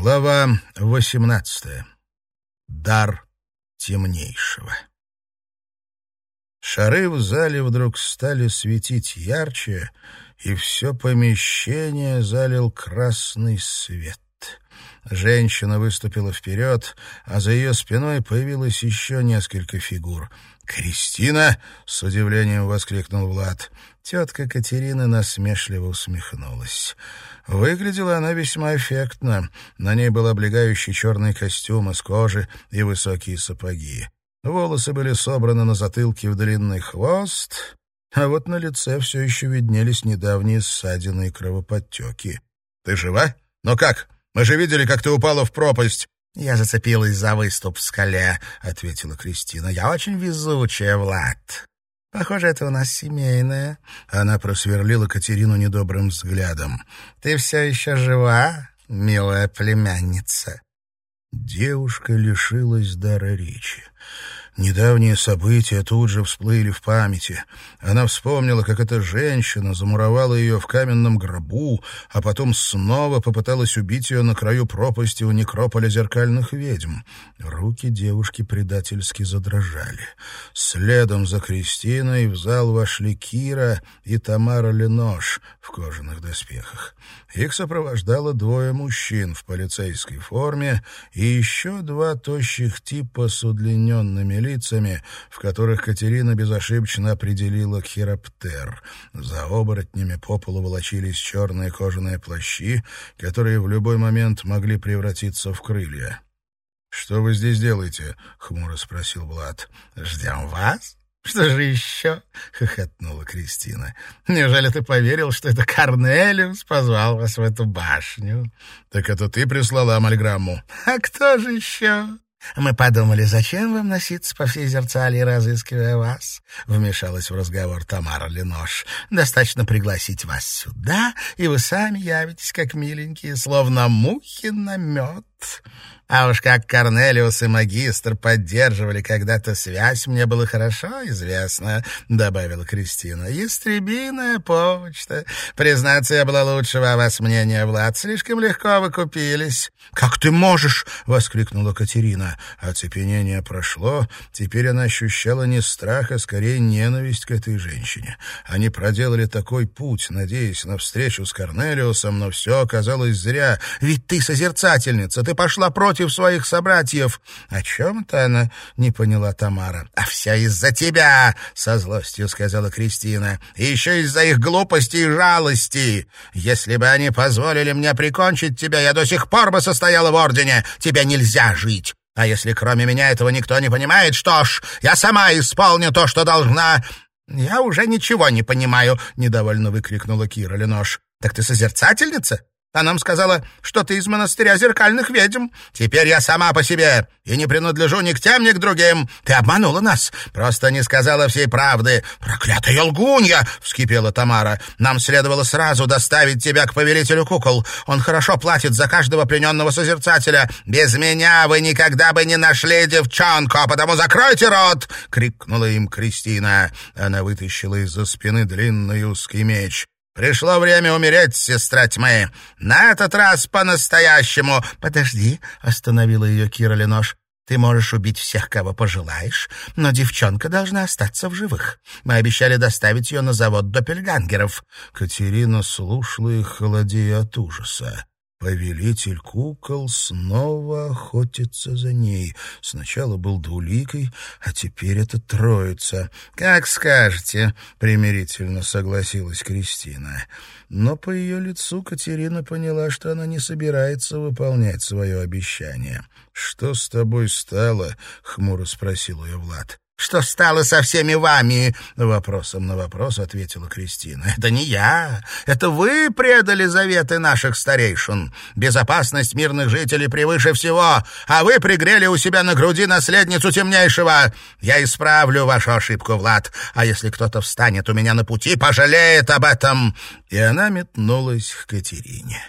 Глава 18. Дар темнейшего. Шары в зале вдруг стали светить ярче, и все помещение залил красный свет. Женщина выступила вперед, а за ее спиной появилось еще несколько фигур. «Кристина!» — с удивлением воскликнул Влад. Тетка Катерина насмешливо усмехнулась. Выглядела она весьма эффектно. На ней был облегающий черный костюм из кожи и высокие сапоги. Волосы были собраны на затылке в длинный хвост, а вот на лице все еще виднелись недавние ссадины и кровоподтеки. «Ты жива? Ну как? Мы же видели, как ты упала в пропасть!» «Я зацепилась за выступ в скале», — ответила Кристина. «Я очень везучая, Влад. Похоже, это у нас семейное. Она просверлила Катерину недобрым взглядом. Ты все еще жива, милая племянница? Девушка лишилась дара речи. Недавние события тут же всплыли в памяти. Она вспомнила, как эта женщина замуровала ее в каменном гробу, а потом снова попыталась убить ее на краю пропасти у некрополя зеркальных ведьм. Руки девушки предательски задрожали. Следом за Кристиной в зал вошли Кира и Тамара Ленош в кожаных доспехах. Их сопровождало двое мужчин в полицейской форме и еще два тощих типа с удлиненными лицами, в которых Катерина безошибочно определила хироптер. За оборотнями по полу волочились черные кожаные плащи, которые в любой момент могли превратиться в крылья. «Что вы здесь делаете?» — хмуро спросил Влад. «Ждем вас?» «Что же еще?» — хохотнула Кристина. «Неужели ты поверил, что это Корнелиус позвал вас в эту башню?» «Так это ты прислала амальграмму?» «А кто же еще?» «Мы подумали, зачем вам носиться по всей зерцалии, разыскивая вас?» — вмешалась в разговор Тамара Ленош. «Достаточно пригласить вас сюда, и вы сами явитесь, как миленькие, словно мухи на мед». А уж как Корнелиус и магистр поддерживали когда-то связь, мне было хорошо известно, — добавила Кристина. Ястребиная почта. Признаться, я была лучшего о вас мнения, Влад. Слишком легко вы купились. — Как ты можешь? — воскликнула Катерина. Оцепенение прошло. Теперь она ощущала не страх, а скорее ненависть к этой женщине. Они проделали такой путь, надеясь на встречу с Корнелиусом, но все оказалось зря. Ведь ты созерцательница, ты пошла против своих собратьев. — О чем-то она не поняла Тамара. — А все из-за тебя, — со злостью сказала Кристина. — И еще из-за их глупости и жалости. Если бы они позволили мне прикончить тебя, я до сих пор бы состояла в ордене. Тебе нельзя жить. А если кроме меня этого никто не понимает, что ж, я сама исполню то, что должна. — Я уже ничего не понимаю, — недовольно выкрикнула Кира Ленош. — Так ты созерцательница? А нам сказала, что ты из монастыря зеркальных ведьм. Теперь я сама по себе и не принадлежу ни к тем, ни к другим. Ты обманула нас, просто не сказала всей правды. Проклятая лгунья!» — вскипела Тамара. «Нам следовало сразу доставить тебя к повелителю кукол. Он хорошо платит за каждого плененного созерцателя. Без меня вы никогда бы не нашли девчонку, а потому закройте рот!» — крикнула им Кристина. Она вытащила из-за спины длинный узкий меч. Пришло время умереть, сестра тьмы. На этот раз по-настоящему. Подожди, остановила ее Кира Ленош. Ты можешь убить всех, кого пожелаешь, но девчонка должна остаться в живых. Мы обещали доставить ее на завод Доппельгангеров. Катерина слушала их, холодея от ужаса. Повелитель кукол снова охотится за ней. Сначала был двуликой, а теперь это троица. «Как скажете», — примирительно согласилась Кристина. Но по ее лицу Катерина поняла, что она не собирается выполнять свое обещание. «Что с тобой стало?» — хмуро спросил ее Влад. «Что стало со всеми вами?» — вопросом на вопрос ответила Кристина. «Это не я. Это вы предали заветы наших старейшин. Безопасность мирных жителей превыше всего, а вы пригрели у себя на груди наследницу темнейшего. Я исправлю вашу ошибку, Влад, а если кто-то встанет у меня на пути, пожалеет об этом». И она метнулась к Катерине.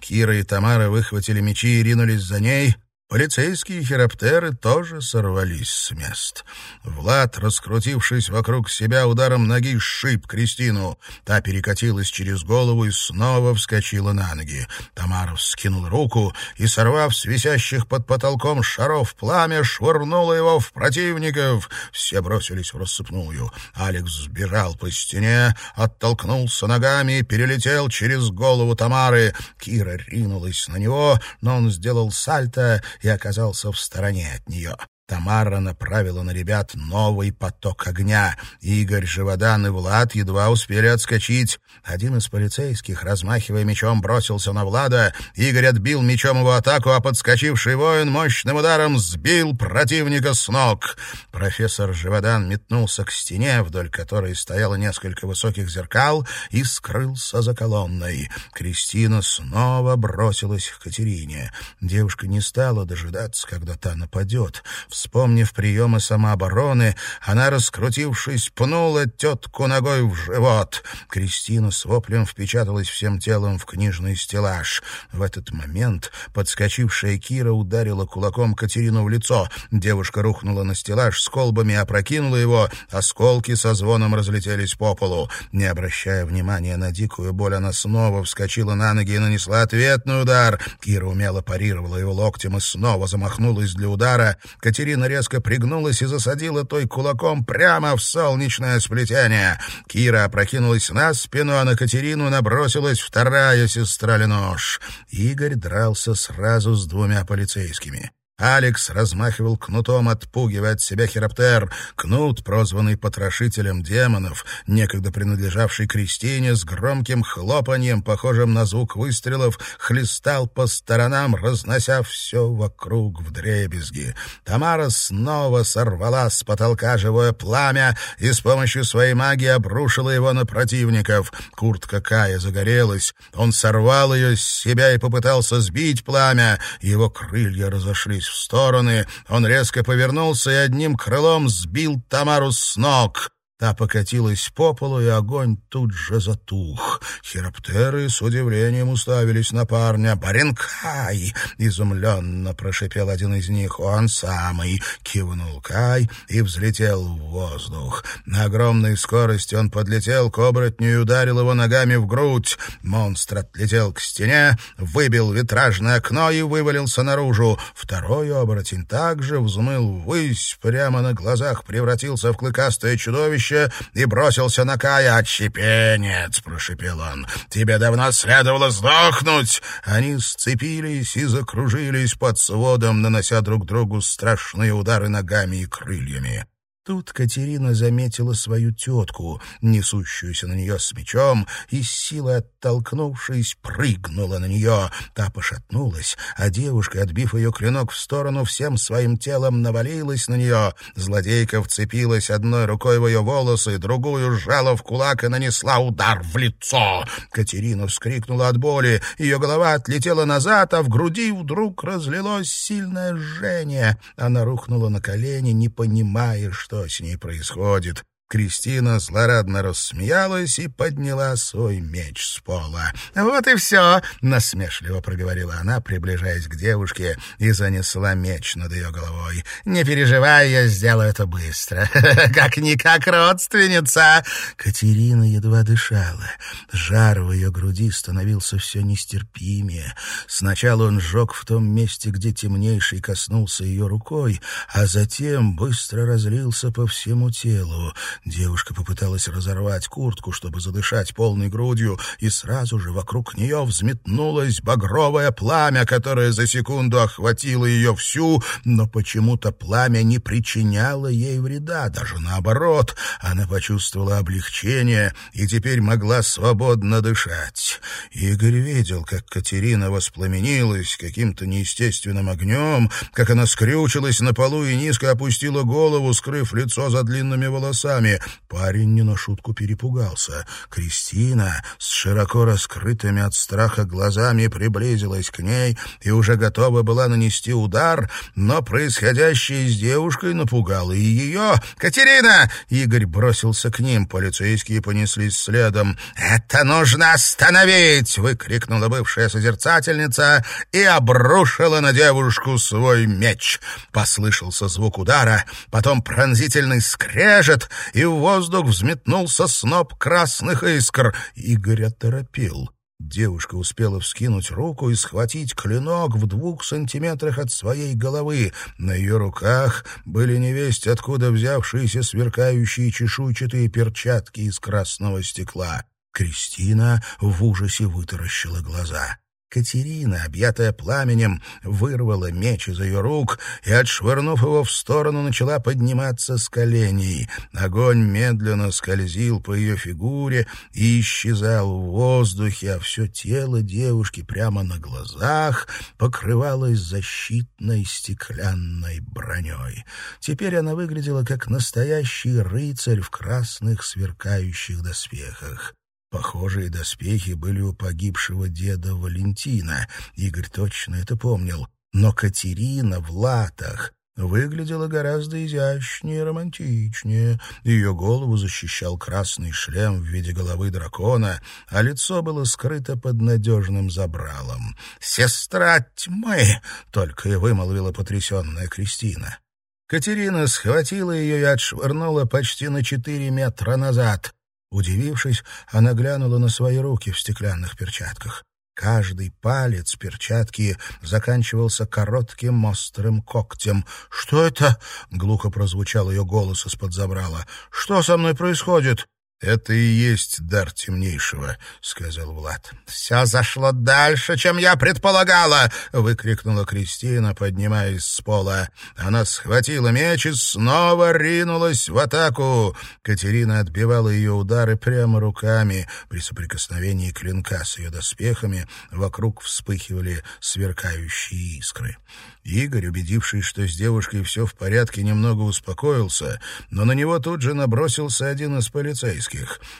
Кира и Тамара выхватили мечи и ринулись за ней — Полицейские хироптеры тоже сорвались с мест. Влад, раскрутившись вокруг себя ударом ноги, сшиб Кристину. Та перекатилась через голову и снова вскочила на ноги. Тамара вскинула руку и, сорвав с висящих под потолком шаров пламя, швырнула его в противников. Все бросились в рассыпную. Алекс сбежал по стене, оттолкнулся ногами и перелетел через голову Тамары. Кира ринулась на него, но он сделал сальто и оказался в стороне от нее. Тамара направила на ребят новый поток огня. Игорь, Живодан и Влад едва успели отскочить. Один из полицейских, размахивая мечом, бросился на Влада. Игорь отбил мечом его атаку, а подскочивший воин мощным ударом сбил противника с ног. Профессор Живодан метнулся к стене, вдоль которой стояло несколько высоких зеркал, и скрылся за колонной. Кристина снова бросилась к Катерине. Девушка не стала дожидаться, когда та нападет. Вспомнив приемы самообороны, она, раскрутившись, пнула тетку ногой в живот. Кристина с воплем впечаталась всем телом в книжный стеллаж. В этот момент подскочившая Кира ударила кулаком Катерину в лицо. Девушка рухнула на стеллаж с колбами, опрокинула его. Осколки со звоном разлетелись по полу. Не обращая внимания на дикую боль, она снова вскочила на ноги и нанесла ответный удар. Кира умело парировала его локтем и снова замахнулась для удара. Катерина Катерина резко пригнулась и засадила той кулаком прямо в солнечное сплетение. Кира опрокинулась на спину, а на Катерину набросилась вторая сестра Ленош. Игорь дрался сразу с двумя полицейскими. Алекс размахивал кнутом, отпугивая от себя хироптер. Кнут, прозванный потрошителем демонов, некогда принадлежавший Кристине, с громким хлопаньем, похожим на звук выстрелов, хлестал по сторонам, разнося все вокруг в дребезги. Тамара снова сорвала с потолка живое пламя и с помощью своей магии обрушила его на противников. Куртка Кая загорелась. Он сорвал ее с себя и попытался сбить пламя. Его крылья разошлись в стороны. Он резко повернулся и одним крылом сбил Тамару с ног. Та покатилась по полу, и огонь тут же затух. Хироптеры с удивлением уставились на парня. «Баренкай!» — изумленно прошипел один из них. «Он самый!» — кивнул Кай и взлетел в воздух. На огромной скорости он подлетел к оборотню и ударил его ногами в грудь. Монстр отлетел к стене, выбил витражное окно и вывалился наружу. Второй оборотень также взмыл ввысь, прямо на глазах превратился в клыкастое чудовище, чудовище и бросился на Кая. «Отщепенец!» — прошепел он. «Тебе давно следовало сдохнуть!» Они сцепились и закружились под сводом, нанося друг другу страшные удары ногами и крыльями. Тут Катерина заметила свою тетку, несущуюся на нее с мечом, и с силой оттолкнувшись, прыгнула на нее. Та пошатнулась, а девушка, отбив ее клинок в сторону, всем своим телом навалилась на нее. Злодейка вцепилась одной рукой в ее волосы, другую сжала в кулак и нанесла удар в лицо. Катерина вскрикнула от боли, ее голова отлетела назад, а в груди вдруг разлилось сильное жжение. Она рухнула на колени, не понимая, что с ней происходит. Кристина злорадно рассмеялась и подняла свой меч с пола. «Вот и все!» — насмешливо проговорила она, приближаясь к девушке, и занесла меч над ее головой. «Не переживай, я сделаю это быстро. Как-никак родственница!» Катерина едва дышала. Жар в ее груди становился все нестерпимее. Сначала он сжег в том месте, где темнейший коснулся ее рукой, а затем быстро разлился по всему телу. Девушка попыталась разорвать куртку, чтобы задышать полной грудью, и сразу же вокруг нее взметнулось багровое пламя, которое за секунду охватило ее всю, но почему-то пламя не причиняло ей вреда, даже наоборот. Она почувствовала облегчение и теперь могла свободно дышать. Игорь видел, как Катерина воспламенилась каким-то неестественным огнем, как она скрючилась на полу и низко опустила голову, скрыв лицо за длинными волосами. Руками. Парень не на шутку перепугался. Кристина с широко раскрытыми от страха глазами приблизилась к ней и уже готова была нанести удар, но происходящее с девушкой напугало и ее. «Катерина!» — Игорь бросился к ним. Полицейские понеслись следом. «Это нужно остановить!» — выкрикнула бывшая созерцательница и обрушила на девушку свой меч. Послышался звук удара, потом пронзительный скрежет, и в воздух взметнулся сноп красных искр. Игорь оторопил. Девушка успела вскинуть руку и схватить клинок в двух сантиметрах от своей головы. На ее руках были невесть откуда взявшиеся сверкающие чешуйчатые перчатки из красного стекла. Кристина в ужасе вытаращила глаза. Катерина, объятая пламенем, вырвала меч из ее рук и, отшвырнув его в сторону, начала подниматься с коленей. Огонь медленно скользил по ее фигуре и исчезал в воздухе, а все тело девушки прямо на глазах покрывалось защитной стеклянной броней. Теперь она выглядела как настоящий рыцарь в красных сверкающих доспехах. Похожие доспехи были у погибшего деда Валентина. Игорь точно это помнил. Но Катерина в латах выглядела гораздо изящнее и романтичнее. Ее голову защищал красный шлем в виде головы дракона, а лицо было скрыто под надежным забралом. «Сестра тьмы!» — только и вымолвила потрясенная Кристина. Катерина схватила ее и отшвырнула почти на четыре метра назад. Удивившись, она глянула на свои руки в стеклянных перчатках. Каждый палец перчатки заканчивался коротким острым когтем. «Что это?» — глухо прозвучал ее голос из-под забрала. «Что со мной происходит?» «Это и есть дар темнейшего», — сказал Влад. «Все зашло дальше, чем я предполагала!» — выкрикнула Кристина, поднимаясь с пола. Она схватила меч и снова ринулась в атаку. Катерина отбивала ее удары прямо руками. При соприкосновении клинка с ее доспехами вокруг вспыхивали сверкающие искры. Игорь, убедившись, что с девушкой все в порядке, немного успокоился, но на него тут же набросился один из полицейских.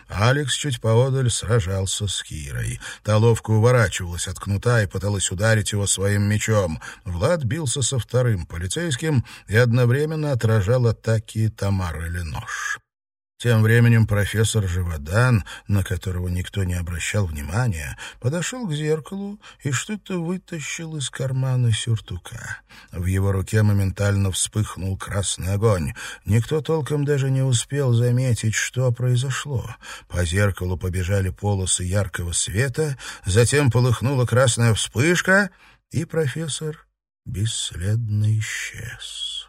Алекс чуть поодаль сражался с Кирой. Та ловко уворачивалась от кнута и пыталась ударить его своим мечом. Влад бился со вторым полицейским и одновременно отражал атаки Тамары Ленош. Тем временем профессор Живодан, на которого никто не обращал внимания, подошел к зеркалу и что-то вытащил из кармана сюртука. В его руке моментально вспыхнул красный огонь. Никто толком даже не успел заметить, что произошло. По зеркалу побежали полосы яркого света, затем полыхнула красная вспышка, и профессор бесследно исчез.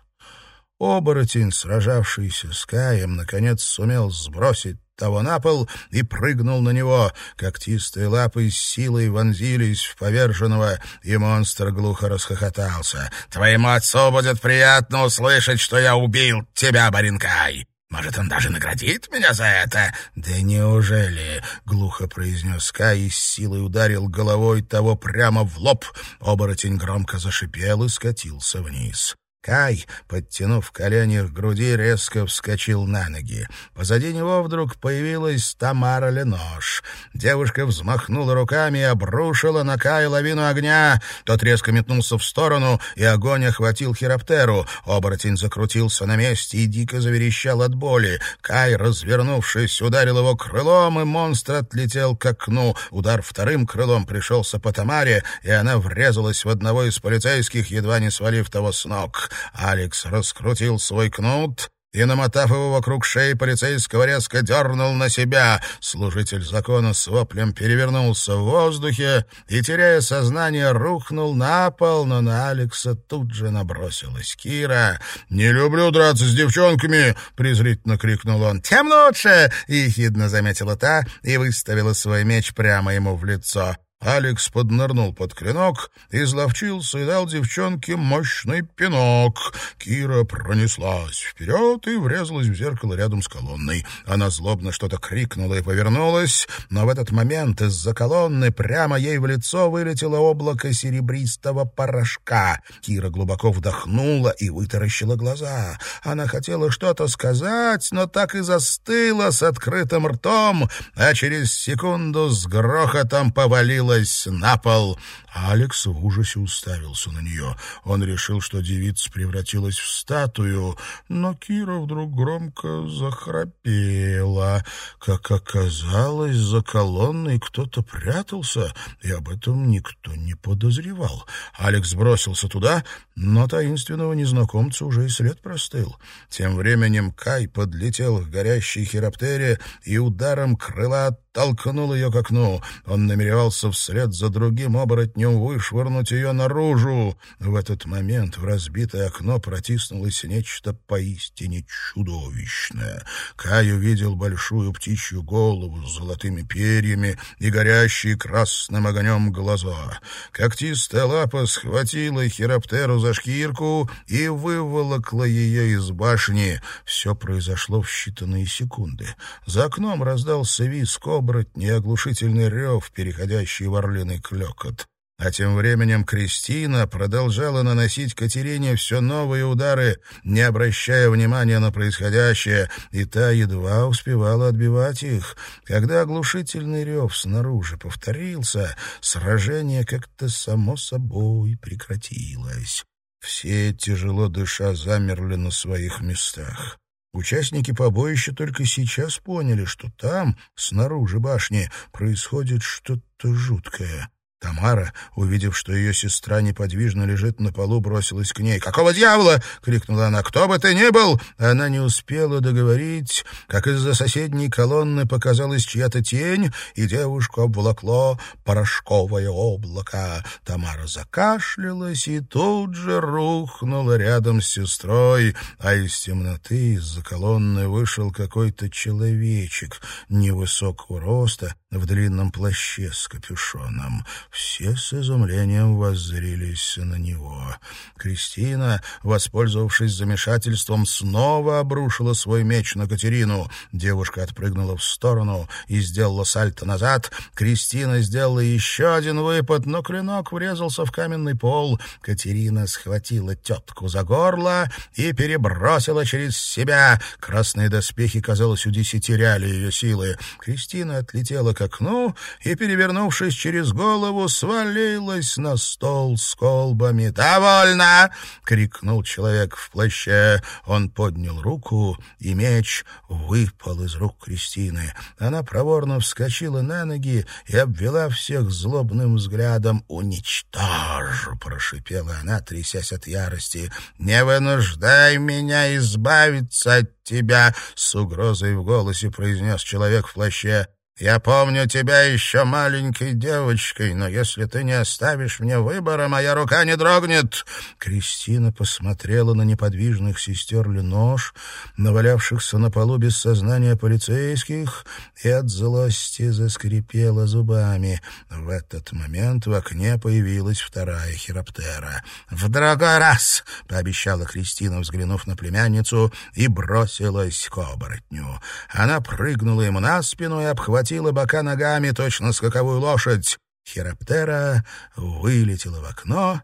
Оборотень, сражавшийся с Каем, наконец сумел сбросить того на пол и прыгнул на него. Когтистые лапы с силой вонзились в поверженного, и монстр глухо расхохотался. «Твоему отцу будет приятно услышать, что я убил тебя, Баринкай!» Может, он даже наградит меня за это?» «Да неужели?» — глухо произнес Кай и с силой ударил головой того прямо в лоб. Оборотень громко зашипел и скатился вниз. Кай, подтянув колени к груди, резко вскочил на ноги. Позади него вдруг появилась Тамара Ленош. Девушка взмахнула руками и обрушила на Кая лавину огня. Тот резко метнулся в сторону, и огонь охватил Хироптеру. Оборотень закрутился на месте и дико заверещал от боли. Кай, развернувшись, ударил его крылом, и монстр отлетел к окну. Удар вторым крылом пришелся по Тамаре, и она врезалась в одного из полицейских, едва не свалив того с ног. Алекс раскрутил свой кнут и, намотав его вокруг шеи полицейского, резко дернул на себя. Служитель закона с воплем перевернулся в воздухе и, теряя сознание, рухнул на пол, но на Алекса тут же набросилась Кира. «Не люблю драться с девчонками!» — презрительно крикнул он. «Тем лучше!» — ехидно заметила та и выставила свой меч прямо ему в лицо. Алекс поднырнул под клинок, изловчился и дал девчонке мощный пинок. Кира пронеслась вперед и врезалась в зеркало рядом с колонной. Она злобно что-то крикнула и повернулась, но в этот момент из-за колонны прямо ей в лицо вылетело облако серебристого порошка. Кира глубоко вдохнула и вытаращила глаза. Она хотела что-то сказать, но так и застыла с открытым ртом, а через секунду с грохотом повалилась повалилась на пол. Алекс в ужасе уставился на нее. Он решил, что девица превратилась в статую, но Кира вдруг громко захрапела. Как оказалось, за колонной кто-то прятался, и об этом никто не подозревал. Алекс бросился туда, но таинственного незнакомца уже и след простыл. Тем временем Кай подлетел к горящей хироптере и ударом крыла толкнул ее к окну. Он намеревался вслед за другим оборотнем вышвырнуть ее наружу. В этот момент в разбитое окно протиснулось нечто поистине чудовищное. Кай увидел большую птичью голову с золотыми перьями и горящие красным огнем глаза. Когтистая лапа схватила хироптеру за шкирку и выволокла ее из башни. Все произошло в считанные секунды. За окном раздался виск оборотни и оглушительный рев, переходящий в орлиный клекот. А тем временем Кристина продолжала наносить Катерине все новые удары, не обращая внимания на происходящее, и та едва успевала отбивать их. Когда оглушительный рев снаружи повторился, сражение как-то само собой прекратилось. Все, тяжело дыша, замерли на своих местах. Участники побоища только сейчас поняли, что там, снаружи башни, происходит что-то жуткое. Тамара, увидев, что ее сестра неподвижно лежит на полу, бросилась к ней. «Какого дьявола?» — крикнула она. «Кто бы ты ни был!» Она не успела договорить, как из-за соседней колонны показалась чья-то тень, и девушку обволокло порошковое облако. Тамара закашлялась и тут же рухнула рядом с сестрой, а из темноты из-за колонны вышел какой-то человечек невысокого роста в длинном плаще с капюшоном. Все с изумлением воззрились на него. Кристина, воспользовавшись замешательством, снова обрушила свой меч на Катерину. Девушка отпрыгнула в сторону и сделала сальто назад. Кристина сделала еще один выпад, но клинок врезался в каменный пол. Катерина схватила тетку за горло и перебросила через себя. Красные доспехи, казалось, удесятеряли ее силы. Кристина отлетела к окну и, перевернувшись через голову, голову свалилась на стол с колбами. «Довольно!» — крикнул человек в плаще. Он поднял руку, и меч выпал из рук Кристины. Она проворно вскочила на ноги и обвела всех злобным взглядом. «Уничтожу!» — прошипела она, трясясь от ярости. «Не вынуждай меня избавиться от тебя!» — с угрозой в голосе произнес человек в плаще. Я помню тебя еще маленькой девочкой, но если ты не оставишь мне выбора, моя рука не дрогнет». Кристина посмотрела на неподвижных сестер Ленош, навалявшихся на полу без сознания полицейских, и от злости заскрипела зубами. В этот момент в окне появилась вторая хироптера. «В другой раз!» — пообещала Кристина, взглянув на племянницу, и бросилась к оборотню. Она прыгнула ему на спину и обхватила обхватила бока ногами, точно скаковую лошадь. Хироптера вылетела в окно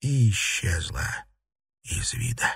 и исчезла из вида.